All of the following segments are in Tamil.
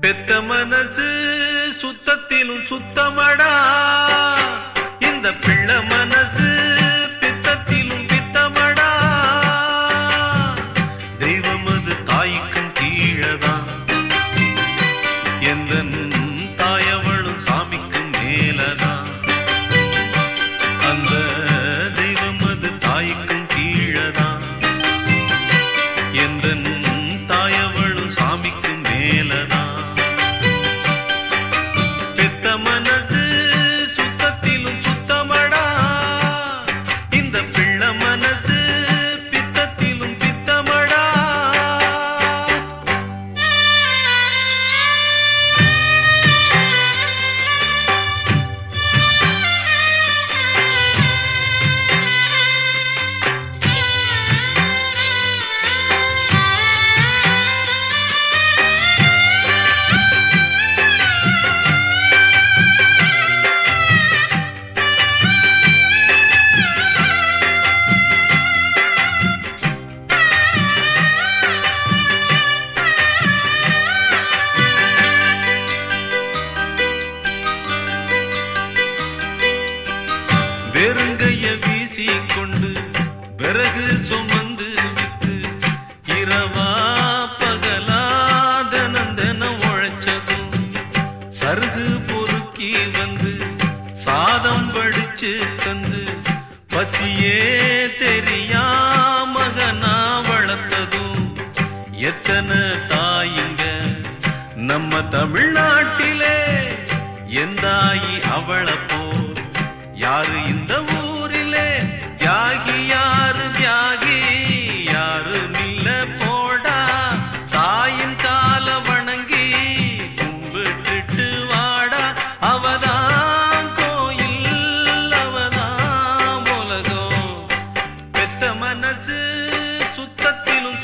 பெத்த மனசு சுத்தத்திலும் சுத்தமடா. இந்த பிள்ளை மனசு கொண்டு பிறகு சுமந்து விட்டு இரவா பகலாத நந்தன உழைச்சதும் சருகு பொறுக்கி வந்து சாதம் வடிச்சு தந்து பசியே தெரியா மகனா வளர்த்ததும் எத்தனை தாயிங்க? நம்ம தமிழ்நாட்டிலே எந்தாயி அவளப்போ யாரு இந்த ஊர்? மனசு சுத்தத்திலும்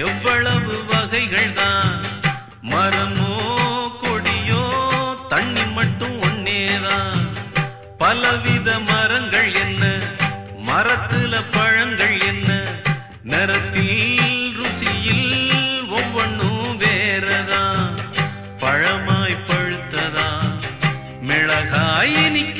எவ்வளவு வகைகள் தான் மரமோ கொடியோ தண்ணி மட்டும் ஒன்னேதான். பலவித மரங்கள் என்ன? மரத்துல பழங்கள் என்ன? நிறத்தில் ருசியில் ஒவ்வொன்றும் வேறதா பழமாய் பழுத்ததா? மிளகாய் இனிக்குமா